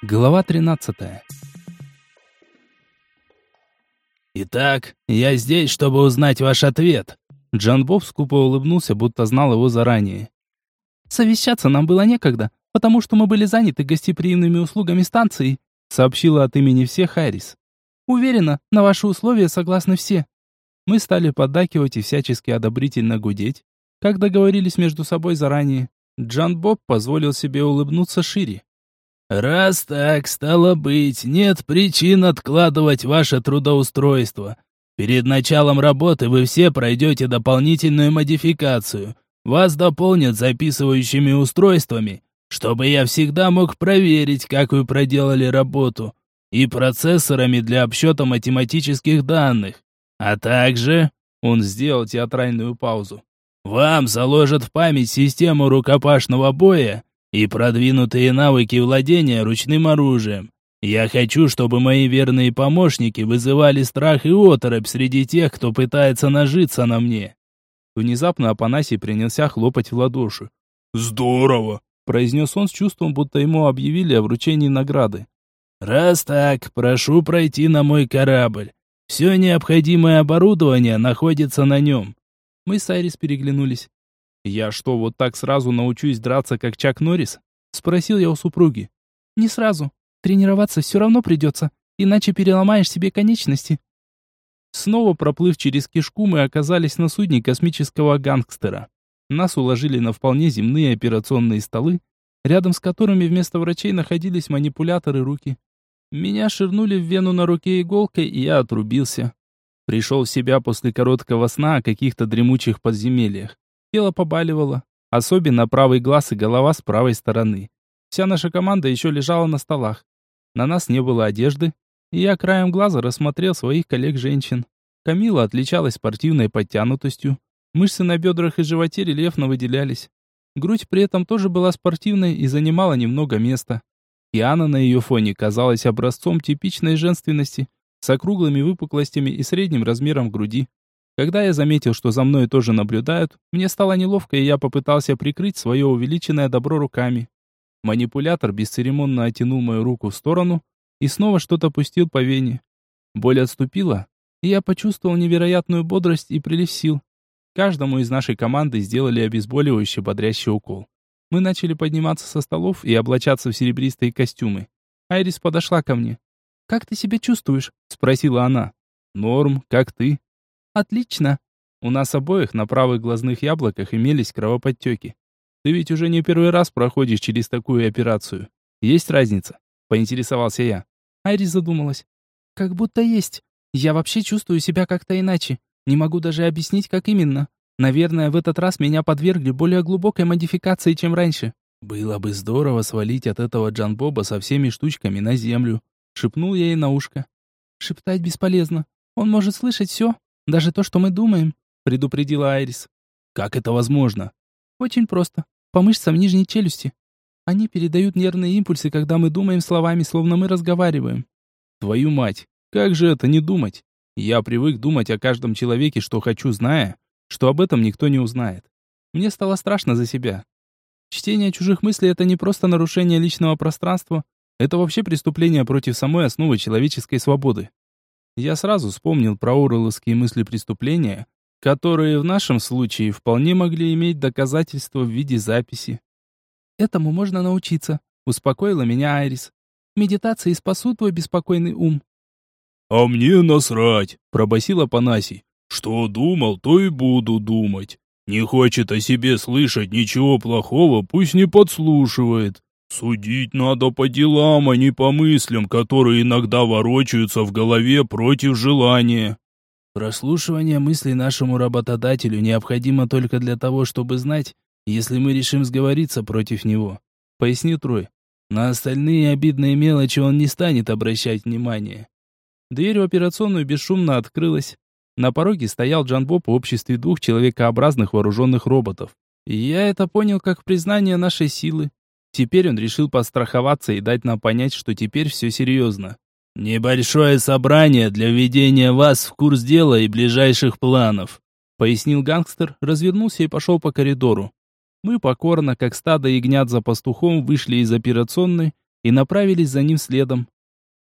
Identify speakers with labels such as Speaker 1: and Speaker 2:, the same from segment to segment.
Speaker 1: Глава 13.
Speaker 2: «Итак, я здесь, чтобы узнать ваш ответ».
Speaker 1: Джан Боб скупо улыбнулся, будто знал его заранее. «Совещаться нам было некогда, потому что мы были заняты гостеприимными услугами станции», сообщила от имени всех Харрис. «Уверена, на ваши условия согласны все». Мы стали поддакивать и всячески одобрительно гудеть, как договорились между собой заранее. Джан Боб позволил себе улыбнуться шире.
Speaker 2: «Раз так, стало быть, нет причин откладывать ваше трудоустройство. Перед началом работы вы все пройдете дополнительную модификацию. Вас дополнят записывающими устройствами, чтобы я всегда мог проверить, как вы проделали работу, и процессорами для обсчета математических данных. А также...» Он сделал театральную паузу. «Вам заложат в память систему рукопашного боя и продвинутые навыки владения ручным оружием. Я хочу, чтобы мои верные помощники вызывали страх и оторопь среди тех, кто пытается нажиться на мне».
Speaker 1: Внезапно Апанасий принялся хлопать в ладоши.
Speaker 3: «Здорово!»
Speaker 1: – произнес он с чувством, будто ему объявили о вручении награды.
Speaker 2: «Раз так, прошу пройти на мой корабль. Все необходимое оборудование находится на нем».
Speaker 1: Мы с Айрис переглянулись. «Я что, вот так сразу научусь драться, как Чак Норрис?» Спросил я у супруги. «Не сразу. Тренироваться все равно придется, иначе переломаешь себе конечности». Снова проплыв через кишку, мы оказались на судне космического гангстера. Нас уложили на вполне земные операционные столы, рядом с которыми вместо врачей находились манипуляторы руки. Меня ширнули в вену на руке иголкой, и я отрубился. Пришел в себя после короткого сна о каких-то дремучих подземельях. Тело побаливало, особенно правый глаз и голова с правой стороны. Вся наша команда еще лежала на столах. На нас не было одежды, и я краем глаза рассмотрел своих коллег-женщин. Камила отличалась спортивной подтянутостью, мышцы на бедрах и животе рельефно выделялись. Грудь при этом тоже была спортивной и занимала немного места. Киана на ее фоне казалась образцом типичной женственности, с округлыми выпуклостями и средним размером груди. Когда я заметил, что за мной тоже наблюдают, мне стало неловко, и я попытался прикрыть свое увеличенное добро руками. Манипулятор бесцеремонно оттянул мою руку в сторону и снова что-то пустил по вене. Боль отступила, и я почувствовал невероятную бодрость и прилив сил. Каждому из нашей команды сделали обезболивающий бодрящий укол. Мы начали подниматься со столов и облачаться в серебристые костюмы. Айрис подошла ко мне. «Как ты себя чувствуешь?» — спросила она. «Норм, как ты?» «Отлично!» У нас обоих на правых глазных яблоках имелись кровоподтеки. Ты ведь уже не первый раз проходишь через такую операцию. Есть разница?» — поинтересовался я. Айрис задумалась. «Как будто есть. Я вообще чувствую себя как-то иначе. Не могу даже объяснить, как именно. Наверное, в этот раз меня подвергли более глубокой модификации, чем раньше». «Было бы здорово свалить от этого Джанбоба со всеми штучками на землю», — шепнул я ей на ушко. «Шептать бесполезно. Он может слышать все, даже то, что мы думаем», — предупредила Айрис. «Как это возможно?» «Очень просто. По мышцам нижней челюсти. Они передают нервные импульсы, когда мы думаем словами, словно мы разговариваем». «Твою мать! Как же это не думать? Я привык думать о каждом человеке, что хочу, зная, что об этом никто не узнает. Мне стало страшно за себя. Чтение чужих мыслей — это не просто нарушение личного пространства, это вообще преступление против самой основы человеческой свободы. Я сразу вспомнил про Оруэлловские мысли преступления, которые в нашем случае вполне могли иметь доказательства в виде записи. «Этому можно научиться», — успокоила меня Айрис. «Медитации спасут твой беспокойный ум».
Speaker 3: «А мне насрать», — пробасил Апанасий. «Что думал, то и буду думать. Не хочет о себе слышать ничего плохого, пусть не подслушивает. Судить надо по делам, а не по мыслям, которые иногда ворочаются в голове против желания.
Speaker 2: Прослушивание мыслей нашему работодателю необходимо только для того, чтобы знать, если мы решим сговориться против него, пояснил Трой. На остальные обидные мелочи он не станет обращать внимания. Дверь в операционную бесшумно открылась. На пороге стоял Джанбоб в обществе двух человекообразных вооруженных роботов. И я это понял как признание нашей силы. Теперь он решил подстраховаться и дать нам понять, что теперь все серьезно. «Небольшое собрание для введения вас в курс дела и ближайших планов», пояснил гангстер, развернулся и пошел по коридору. Мы покорно, как стадо ягнят за пастухом, вышли из операционной,
Speaker 1: и направились за ним следом.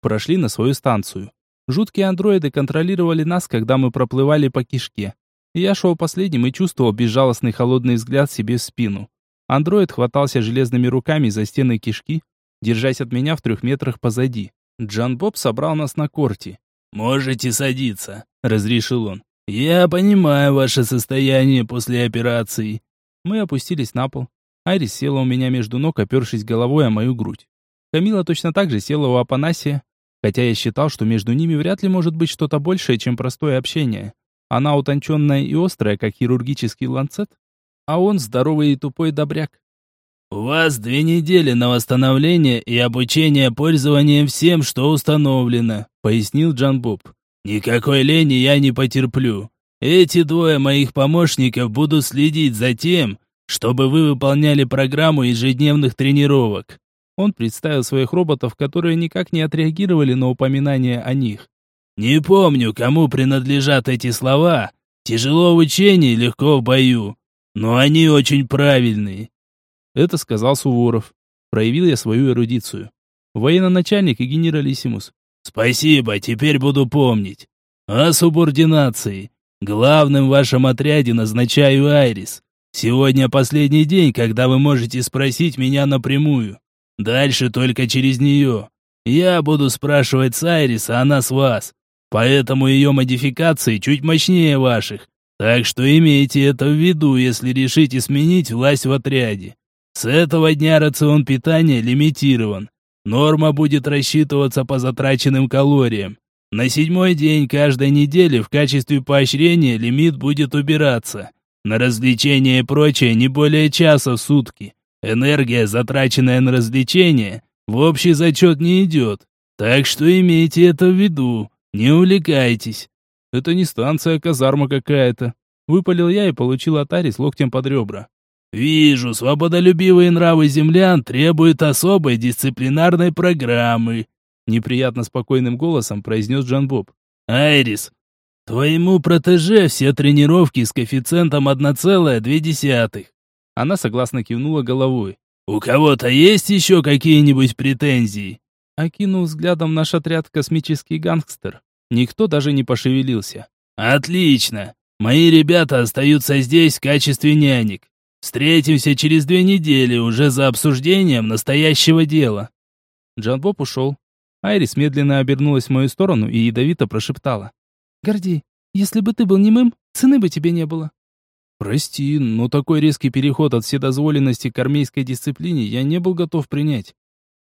Speaker 1: Прошли на свою станцию. Жуткие андроиды контролировали нас, когда мы проплывали по кишке. Я шел последним и чувствовал безжалостный холодный взгляд себе в спину. Андроид хватался железными руками за стены кишки, держась от меня в трех метрах позади. Джан Боб собрал нас на корте.
Speaker 2: «Можете садиться», — разрешил он. «Я понимаю ваше состояние после операции».
Speaker 1: Мы опустились на пол. Айрис села у меня между ног, опершись головой о мою грудь. Камила точно так же села у Апанасия, хотя я считал, что между ними вряд ли может быть что-то большее, чем простое общение. Она утонченная и острая, как хирургический ланцет, а он здоровый и тупой добряк.
Speaker 2: «У вас две недели на восстановление и обучение пользованием всем, что установлено», — пояснил Джан Боб. «Никакой лени я не потерплю. Эти двое моих помощников будут следить за тем, чтобы вы выполняли программу ежедневных тренировок».
Speaker 1: Он представил своих роботов, которые никак не отреагировали на упоминание о них.
Speaker 2: Не помню, кому принадлежат эти слова. Тяжело в учении, легко в бою. Но они очень правильные.
Speaker 1: Это сказал Суворов. Проявил я свою эрудицию. Военно-начальник и генералиссимус.
Speaker 2: Спасибо, теперь буду помнить. О субординации. Главным в вашем отряде назначаю Айрис. Сегодня последний день, когда вы можете спросить меня напрямую. Дальше только через нее. Я буду спрашивать с Айрис, а она с вас. Поэтому ее модификации чуть мощнее ваших. Так что имейте это в виду, если решите сменить власть в отряде. С этого дня рацион питания лимитирован. Норма будет рассчитываться по затраченным калориям. На седьмой день каждой недели в качестве поощрения лимит будет убираться. На развлечения и прочее не более часа в сутки. Энергия, затраченная на развлечения, в общий зачет не идет. Так что имейте это в виду. «Не увлекайтесь.
Speaker 1: Это не станция, а казарма какая-то». Выпалил я и получил от Ари с локтем под ребра.
Speaker 2: «Вижу, свободолюбивые нравы землян требуют особой дисциплинарной программы»,
Speaker 1: неприятно спокойным голосом произнес Джан Боб.
Speaker 2: «Айрис, твоему протеже все тренировки с коэффициентом 1,2».
Speaker 1: Она согласно кивнула головой.
Speaker 2: «У кого-то есть еще какие-нибудь претензии?»
Speaker 1: Окинул взглядом наш отряд космический гангстер. Никто даже не пошевелился.
Speaker 2: «Отлично! Мои ребята остаются здесь в качестве нянек. Встретимся через две недели уже за обсуждением настоящего дела».
Speaker 1: Джанбоб ушел. Айрис медленно обернулась в мою сторону и ядовито прошептала. «Гордей, если бы ты был немым, цены бы тебе не было». «Прости, но такой резкий переход от вседозволенности к армейской дисциплине я не был готов принять».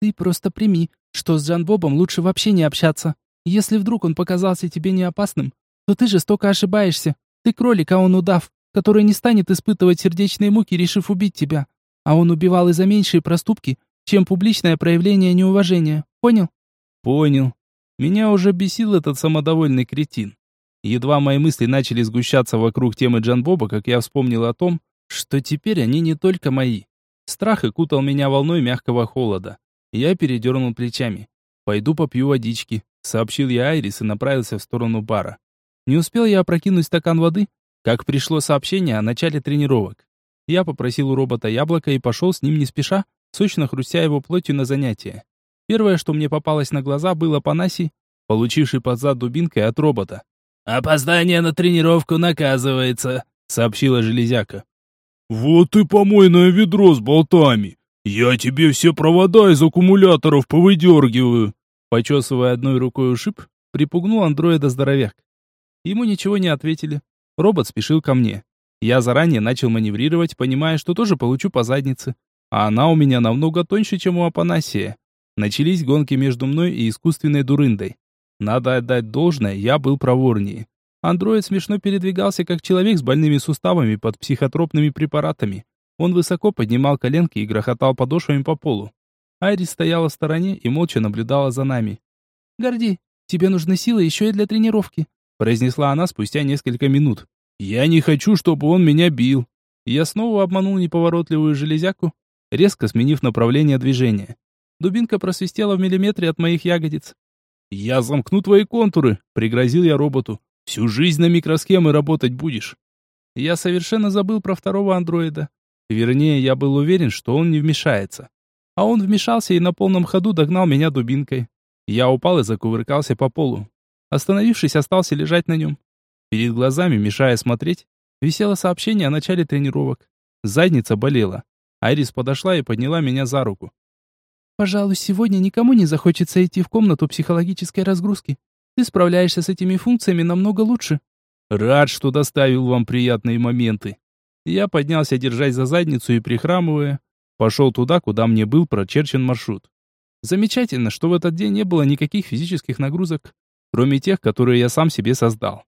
Speaker 1: «Ты просто прими, что с Джан Бобом лучше вообще не общаться. Если вдруг он показался тебе не опасным, то ты жестоко ошибаешься. Ты кролик, а он удав, который не станет испытывать сердечные муки, решив убить тебя. А он убивал из за меньшие проступки, чем публичное проявление неуважения. Понял? Понял. Меня уже бесил этот самодовольный кретин. Едва мои мысли начали сгущаться вокруг темы Джан Боба, как я вспомнил о том, что теперь они не только мои. Страх окутал меня волной мягкого холода. Я передернул плечами. «Пойду попью водички», — сообщил я Айрис и направился в сторону бара. Не успел я опрокинуть стакан воды, как пришло сообщение о начале тренировок. Я попросил у робота яблоко и пошел с ним не спеша, сочно хрустя его плотью на занятия. Первое, что мне попалось на глаза, было Панаси, получивший под зад дубинкой от робота.
Speaker 2: «Опоздание на тренировку наказывается», — сообщила железяка.
Speaker 3: «Вот и помойное ведро с болтами. «Я тебе все провода из аккумуляторов повыдергиваю!»
Speaker 1: Почесывая одной рукой ушиб, припугнул андроида здоровяк. Ему ничего не ответили. Робот спешил ко мне. Я заранее начал маневрировать, понимая, что тоже получу по заднице. А она у меня намного тоньше, чем у Апанасия. Начались гонки между мной и искусственной дурындой. Надо отдать должное, я был проворнее. Андроид смешно передвигался, как человек с больными суставами под психотропными препаратами. Он высоко поднимал коленки и грохотал подошвами по полу. Айрис стояла в стороне и молча наблюдала за нами. «Горди, тебе нужны силы еще и для тренировки», произнесла она спустя несколько минут. «Я не хочу, чтобы он меня бил». Я снова обманул неповоротливую железяку, резко сменив направление движения. Дубинка просвистела в миллиметре от моих ягодиц. «Я замкну твои контуры», — пригрозил я роботу. «Всю жизнь на микросхемы работать будешь». Я совершенно забыл про второго андроида. Вернее, я был уверен, что он не вмешается. А он вмешался и на полном ходу догнал меня дубинкой. Я упал и закувыркался по полу. Остановившись, остался лежать на нем. Перед глазами, мешая смотреть, висело сообщение о начале тренировок. Задница болела. Айрис подошла и подняла меня за руку. «Пожалуй, сегодня никому не захочется идти в комнату психологической разгрузки. Ты справляешься с этими функциями намного лучше».
Speaker 3: «Рад, что доставил вам приятные моменты». Я поднялся, держась за задницу и прихрамывая, пошел туда, куда мне был прочерчен маршрут.
Speaker 1: Замечательно, что в этот день не было никаких физических нагрузок, кроме тех, которые я сам себе создал.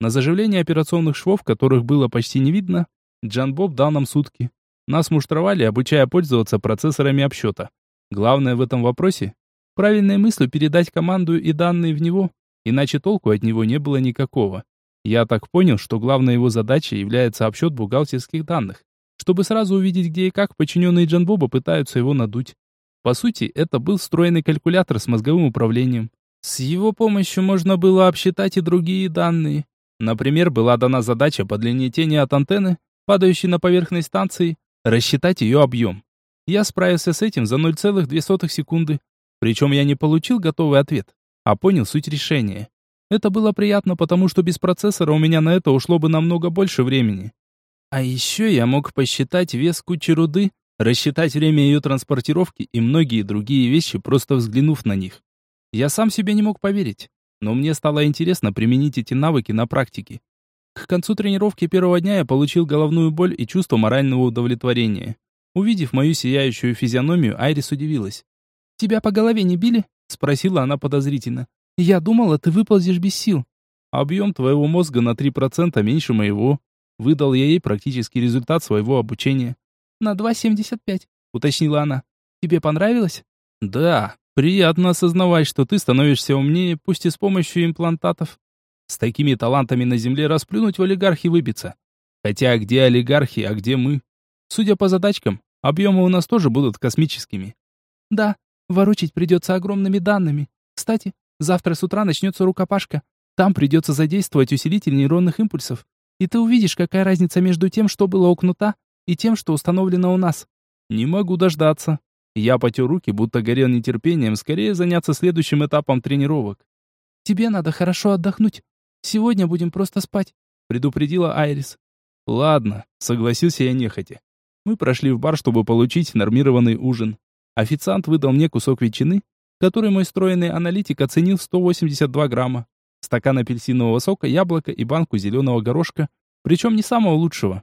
Speaker 1: На заживление операционных швов, которых было почти не видно, Джан Боб дал нам сутки. Нас муштровали, обучая пользоваться процессорами обсчета. Главное в этом вопросе – правильной мыслью передать команду и данные в него, иначе толку от него не было никакого. Я так понял, что главной его задачей является обсчет бухгалтерских данных, чтобы сразу увидеть, где и как подчиненные Джанбоба пытаются его надуть. По сути, это был встроенный калькулятор с мозговым управлением. С его помощью можно было обсчитать и другие данные. Например, была дана задача по длине тени от антенны, падающей на поверхность станции, рассчитать ее объем. Я справился с этим за 0,2 секунды. Причем я не получил готовый ответ, а понял суть решения. Это было приятно, потому что без процессора у меня на это ушло бы намного больше времени. А еще я мог посчитать вес кучи руды, рассчитать время ее транспортировки и многие другие вещи, просто взглянув на них. Я сам себе не мог поверить но мне стало интересно применить эти навыки на практике. К концу тренировки первого дня я получил головную боль и чувство морального удовлетворения. Увидев мою сияющую физиономию, Айрис удивилась. «Тебя по голове не били?» — спросила она подозрительно. «Я думала, ты выползешь без сил». «Объем твоего мозга на 3% меньше моего». Выдал я ей практический результат своего обучения. «На 2,75», — уточнила она. «Тебе понравилось?» «Да, Приятно осознавать, что ты становишься умнее, пусть и с помощью имплантатов. С такими талантами на земле расплюнуть в олигархи выбиться. Хотя где олигархи, а где мы? Судя по задачкам, объемы у нас тоже будут космическими. Да, ворочить придется огромными данными. Кстати, завтра с утра начнется рукопашка. Там придется задействовать усилитель нейронных импульсов. И ты увидишь, какая разница между тем, что было у кнута, и тем, что установлено у нас. Не могу дождаться. Я потер руки, будто горел нетерпением, скорее заняться следующим этапом тренировок. «Тебе надо хорошо отдохнуть. Сегодня будем просто спать», — предупредила Айрис. «Ладно», — согласился я нехотя. Мы прошли в бар, чтобы получить нормированный ужин. Официант выдал мне кусок ветчины, который мой стройный аналитик оценил в 182 грамма, стакан апельсинового сока, яблоко и банку зеленого горошка, причем не самого лучшего.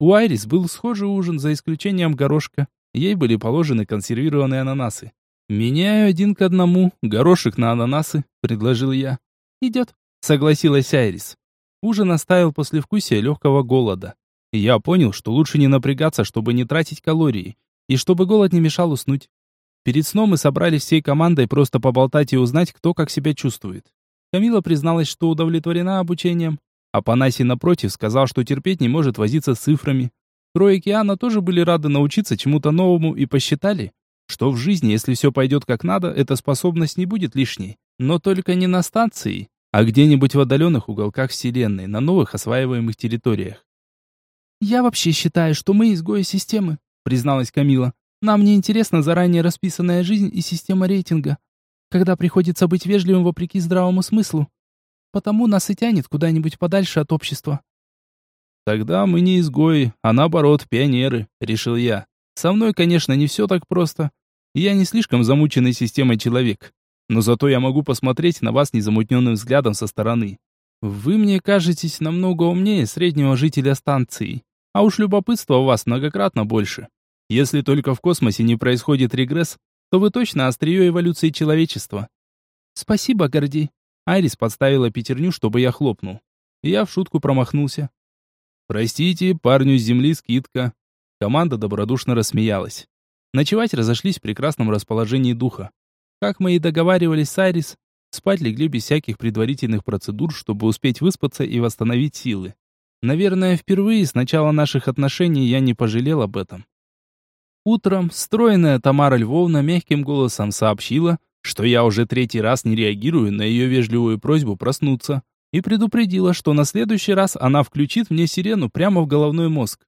Speaker 1: У Айрис был схожий ужин, за исключением горошка. Ей были положены консервированные ананасы. «Меняю один к одному, горошек на ананасы», — предложил я. «Идет», — согласилась Айрис. Ужин оставил послевкусие легкого голода. Я понял, что лучше не напрягаться, чтобы не тратить калории, и чтобы голод не мешал уснуть. Перед сном мы собрались всей командой просто поболтать и узнать, кто как себя чувствует. Камила призналась, что удовлетворена обучением, а Панаси, напротив, сказал, что терпеть не может возиться с цифрами, Трой и Киана тоже были рады научиться чему-то новому и посчитали, что в жизни, если все пойдет как надо, эта способность не будет лишней. Но только не на станции, а где-нибудь в отдаленных уголках Вселенной, на новых осваиваемых территориях. «Я вообще считаю, что мы изгои системы», призналась Камила. «Нам не интересна заранее расписанная жизнь и система рейтинга, когда приходится быть вежливым вопреки здравому смыслу. Потому нас и тянет куда-нибудь подальше от общества.
Speaker 3: Тогда мы не изгои, а наоборот, пионеры, решил я. Со мной, конечно, не все так просто. Я не слишком замученный системой человек. Но зато я могу посмотреть на вас незамутненным взглядом со стороны. Вы мне кажетесь намного умнее среднего жителя станции. А уж любопытство у вас многократно больше. Если только в космосе не происходит регресс, то вы точно острие эволюции человечества.
Speaker 1: Спасибо, Гордей. Айрис подставила пятерню, чтобы я хлопнул. Я в шутку промахнулся.
Speaker 3: «Простите, парню с земли скидка». Команда добродушно рассмеялась.
Speaker 1: Ночевать разошлись в прекрасном расположении духа. Как мы и договаривались с Айрис, спать легли без всяких предварительных процедур, чтобы успеть выспаться и восстановить силы. Наверное, впервые с начала наших отношений я не пожалел об этом. Утром стройная Тамара Львовна мягким голосом сообщила, что я уже третий раз не реагирую на ее вежливую просьбу проснуться, и предупредила, что на следующий раз она включит мне сирену прямо в головной мозг.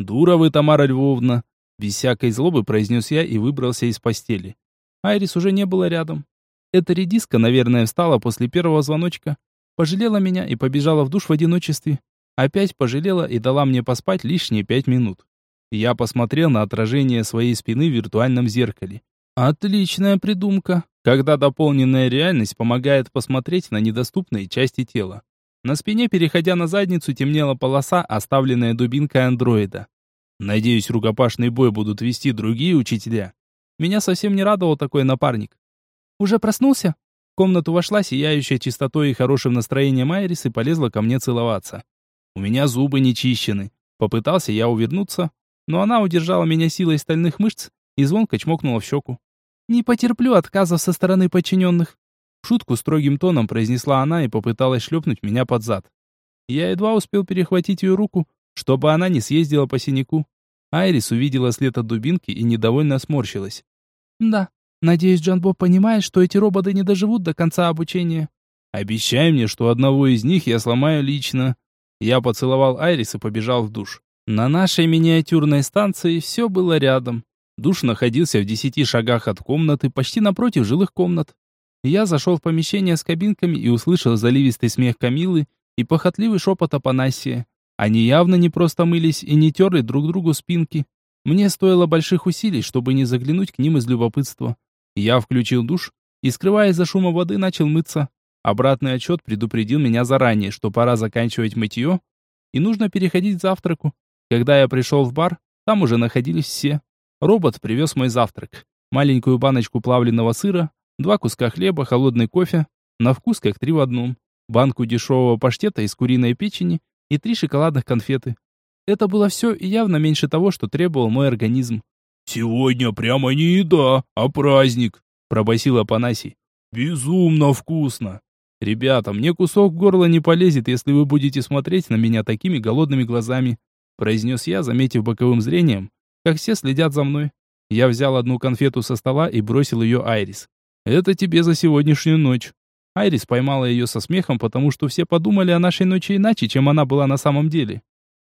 Speaker 1: «Дура вы, Тамара Львовна! Без всякой злобы произнес я и выбрался из постели. Айрис уже не было рядом. Эта редиска, наверное, встала после первого звоночка, пожалела меня и побежала в душ в одиночестве. Опять пожалела и дала мне поспать лишние пять минут. Я посмотрел на отражение своей спины в виртуальном зеркале. Отличная придумка, когда дополненная реальность помогает посмотреть на недоступные части тела. На спине, переходя на задницу, темнела полоса, оставленная дубинкой андроида. Надеюсь, рукопашный бой будут вести другие учителя. Меня совсем не радовал такой напарник. Уже проснулся? В комнату вошла сияющая чистотой и хорошим настроением Айрис и полезла ко мне целоваться. У меня зубы не чищены. Попытался я увернуться, но она удержала меня силой стальных мышц и звонко чмокнула в щеку. «Не потерплю отказов со стороны подчиненных». Шутку строгим тоном произнесла она и попыталась шлепнуть меня под зад. Я едва успел перехватить ее руку, чтобы она не съездила по синяку. Айрис увидела след от дубинки и недовольно сморщилась. «Да, надеюсь, Джан Боб понимает, что эти роботы не доживут до конца обучения». «Обещай мне, что одного из них я сломаю лично». Я поцеловал Айрис и побежал в душ. На нашей миниатюрной станции все было рядом. Душ находился в десяти шагах от комнаты, почти напротив жилых комнат. Я зашел в помещение с кабинками и услышал заливистый смех Камилы и похотливый шепот Апанасия. Они явно не просто мылись и не терли друг другу спинки. Мне стоило больших усилий, чтобы не заглянуть к ним из любопытства. Я включил душ и, скрываясь за шумом воды, начал мыться. Обратный отчет предупредил меня заранее, что пора заканчивать мытье и нужно переходить к завтраку. Когда я пришел в бар, там уже находились все. Робот привез мой завтрак. Маленькую баночку плавленного сыра, два куска хлеба, холодный кофе, на вкус как три в одном, банку дешевого паштета из куриной печени и три шоколадных конфеты. Это было все и явно меньше того, что требовал мой организм.
Speaker 3: «Сегодня прямо не еда, а праздник», — пробасил Апанасий. «Безумно вкусно!»
Speaker 1: «Ребята, мне кусок горла не полезет, если вы будете смотреть на меня такими голодными глазами произнес я, заметив боковым зрением, как все следят за мной. Я взял одну конфету со стола и бросил ее Айрис. «Это тебе за сегодняшнюю ночь». Айрис поймала ее со смехом, потому что все подумали о нашей ночи иначе, чем она была на самом деле.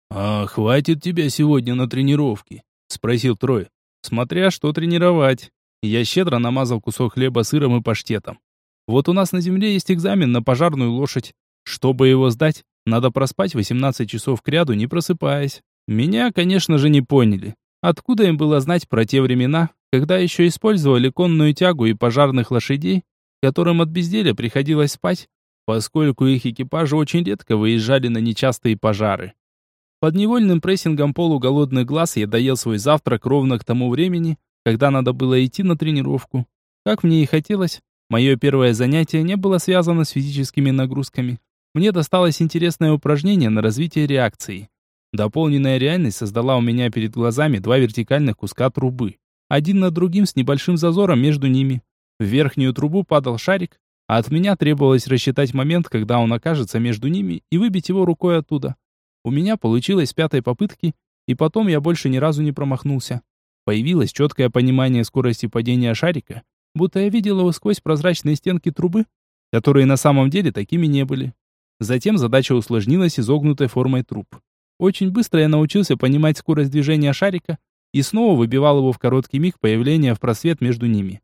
Speaker 3: «А хватит тебя сегодня на тренировке?» — спросил Трой.
Speaker 1: «Смотря что тренировать». Я щедро намазал кусок хлеба сыром и паштетом. «Вот у нас на земле есть экзамен на пожарную лошадь. Чтобы его сдать, надо проспать 18 часов кряду, не просыпаясь. Меня, конечно же, не поняли. Откуда им было знать про те времена, когда еще использовали конную тягу и пожарных лошадей, которым от безделия приходилось спать, поскольку их экипажи очень редко выезжали на нечастые пожары. Под невольным прессингом полуголодных глаз я доел свой завтрак ровно к тому времени, когда надо было идти на тренировку. Как мне и хотелось, мое первое занятие не было связано с физическими нагрузками мне досталось интересное упражнение на развитие реакции. Дополненная реальность создала у меня перед глазами два вертикальных куска трубы, один над другим с небольшим зазором между ними. В верхнюю трубу падал шарик, а от меня требовалось рассчитать момент, когда он окажется между ними, и выбить его рукой оттуда. У меня получилось с пятой попытки, и потом я больше ни разу не промахнулся. Появилось четкое понимание скорости падения шарика, будто я видел его сквозь прозрачные стенки трубы, которые на самом деле такими не были. Затем задача усложнилась изогнутой формой труб. Очень быстро я научился понимать скорость движения шарика и снова выбивал его в короткий миг появления в просвет между ними.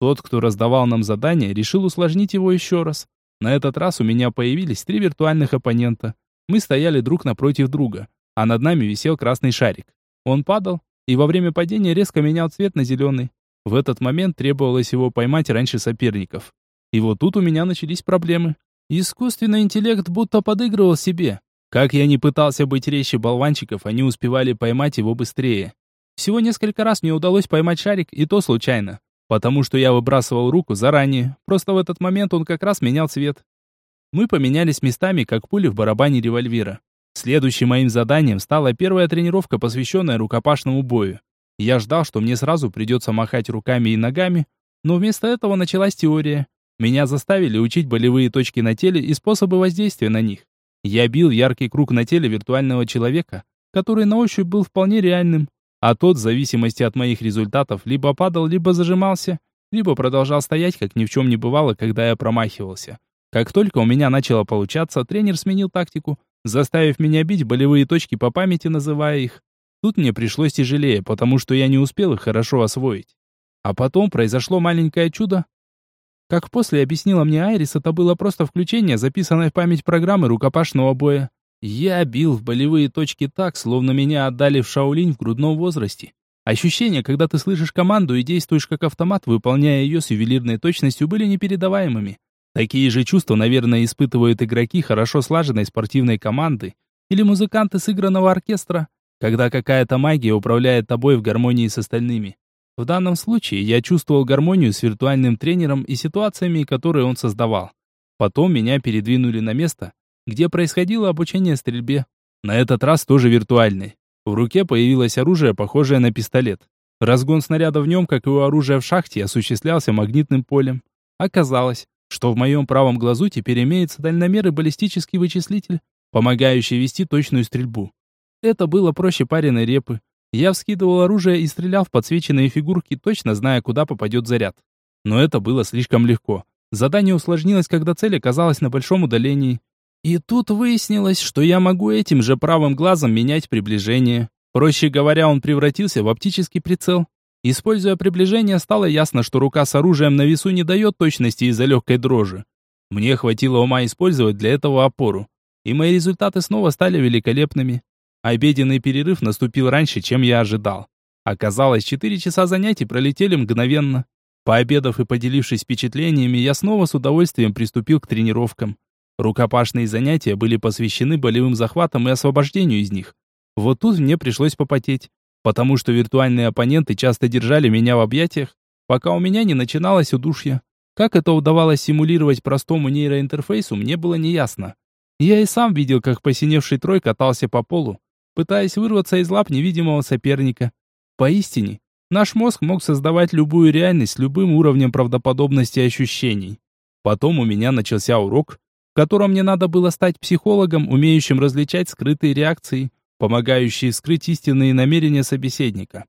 Speaker 1: Тот, кто раздавал нам задание, решил усложнить его еще раз. На этот раз у меня появились три виртуальных оппонента. Мы стояли друг напротив друга, а над нами висел красный шарик. Он падал, и во время падения резко менял цвет на зеленый. В этот момент требовалось его поймать раньше соперников. И вот тут у меня начались проблемы. Искусственный интеллект будто подыгрывал себе. Как я не пытался быть резче болванчиков, они успевали поймать его быстрее. Всего несколько раз мне удалось поймать шарик, и то случайно. Потому что я выбрасывал руку заранее, просто в этот момент он как раз менял цвет. Мы поменялись местами, как пули в барабане револьвера. Следующим моим заданием стала первая тренировка, посвященная рукопашному бою. Я ждал, что мне сразу придется махать руками и ногами, но вместо этого началась теория. Меня заставили учить болевые точки на теле и способы воздействия на них. Я бил яркий круг на теле виртуального человека, который на ощупь был вполне реальным, а тот, в зависимости от моих результатов, либо падал, либо зажимался, либо продолжал стоять, как ни в чем не бывало, когда я промахивался. Как только у меня начало получаться, тренер сменил тактику, заставив меня бить болевые точки по памяти, называя их. Тут мне пришлось тяжелее, потому что я не успел их хорошо освоить. А потом произошло маленькое чудо. Как после объяснила мне Айрис, это было просто включение записанной в память программы рукопашного боя. Я бил в болевые точки так, словно меня отдали в Шаолинь в грудном возрасте. Ощущения, когда ты слышишь команду и действуешь как автомат, выполняя ее с ювелирной точностью, были непередаваемыми. Такие же чувства, наверное, испытывают игроки хорошо слаженной спортивной команды или музыканты сыгранного оркестра, когда какая-то магия управляет тобой в гармонии с остальными. В данном случае я чувствовал гармонию с виртуальным тренером и ситуациями, которые он создавал. Потом меня передвинули на место, где происходило обучение стрельбе. На этот раз тоже виртуальный. В руке появилось оружие, похожее на пистолет. Разгон снаряда в нем, как и у оружия в шахте, осуществлялся магнитным полем. Оказалось, что в моем правом глазу теперь имеется дальномер и баллистический вычислитель, помогающий вести точную стрельбу. Это было проще пареной репы. Я вскидывал оружие и стрелял в подсвеченные фигурки, точно зная, куда попадет заряд. Но это было слишком легко. Задание усложнилось, когда цель оказалась на большом удалении. И тут выяснилось, что я могу этим же правым глазом менять приближение. Проще говоря, он превратился в оптический прицел. Используя приближение, стало ясно, что рука с оружием на весу не дает точности из-за легкой дрожи. Мне хватило ума использовать для этого опору. И мои результаты снова стали великолепными. Обеденный перерыв наступил раньше, чем я ожидал. Оказалось, четыре часа занятий пролетели мгновенно. Пообедав и поделившись впечатлениями, я снова с удовольствием приступил к тренировкам. Рукопашные занятия были посвящены болевым захватам и освобождению из них. Вот тут мне пришлось попотеть, потому что виртуальные оппоненты часто держали меня в объятиях, пока у меня не начиналось удушье. Как это удавалось симулировать простому нейроинтерфейсу, мне было неясно. Я и сам видел, как посиневший трой катался по полу, пытаясь вырваться из лап невидимого соперника. Поистине, наш мозг мог создавать любую реальность с любым уровнем правдоподобности ощущений. Потом у меня начался урок, в котором мне надо было стать психологом, умеющим различать скрытые реакции, помогающие скрыть истинные намерения собеседника.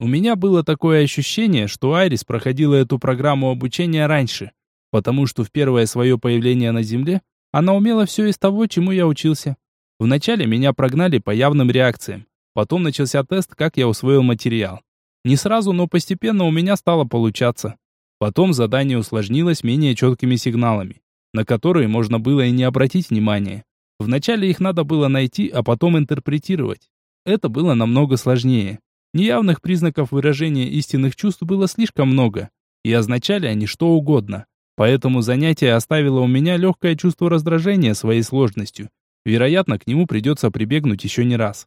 Speaker 1: У меня было такое ощущение, что Айрис проходила эту программу обучения раньше, потому что в первое свое появление на Земле она умела все из того, чему я учился. Вначале меня прогнали по явным реакциям, потом начался тест, как я усвоил материал. Не сразу, но постепенно у меня стало получаться. Потом задание усложнилось менее четкими сигналами на которые можно было и не обратить внимания. Вначале их надо было найти, а потом интерпретировать. Это было намного сложнее. Неявных признаков выражения истинных чувств было слишком много, и означали они что угодно. Поэтому занятие оставило у меня легкое чувство раздражения своей сложностью. Вероятно, к нему придется прибегнуть еще не раз.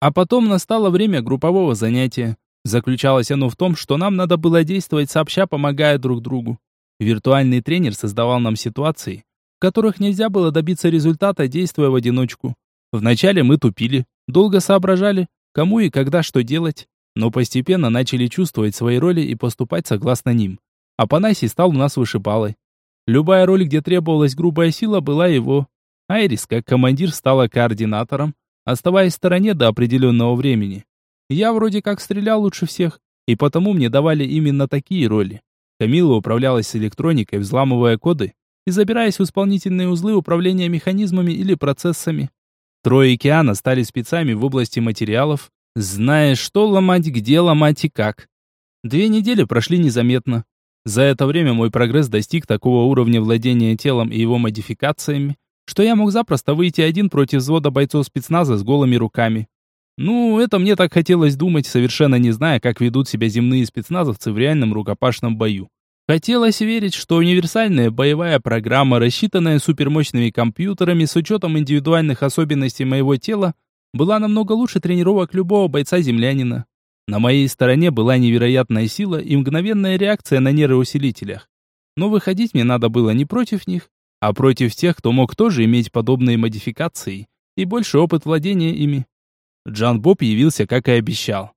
Speaker 1: А потом настало время группового занятия. Заключалось оно в том, что нам надо было действовать сообща, помогая друг другу. Виртуальный тренер создавал нам ситуации, в которых нельзя было добиться результата, действуя в одиночку. Вначале мы тупили, долго соображали, кому и когда что делать, но постепенно начали чувствовать свои роли и поступать согласно ним. А Панасий стал у нас вышибалой. Любая роль, где требовалась грубая сила, была его. Айрис, как командир, стала координатором, оставаясь в стороне до определенного времени. Я вроде как стрелял лучше всех, и потому мне давали именно такие роли. Камила управлялась электроникой, взламывая коды и забираясь в исполнительные узлы управления механизмами или процессами. Трое океана стали спецами в области материалов, зная, что ломать, где ломать и как. Две недели прошли незаметно. За это время мой прогресс достиг такого уровня владения телом и его модификациями, что я мог запросто выйти один против взвода бойцов спецназа с голыми руками. Ну, это мне так хотелось думать, совершенно не зная, как ведут себя земные спецназовцы в реальном рукопашном бою. Хотелось верить, что универсальная боевая программа, рассчитанная супермощными компьютерами с учетом индивидуальных особенностей моего тела, была намного лучше тренировок любого бойца-землянина. На моей стороне была невероятная сила и мгновенная реакция на нейроусилителях. Но выходить мне надо было не против них, а против тех, кто мог тоже иметь подобные модификации и больше опыт владения ими. Джан Боб явился, как и обещал.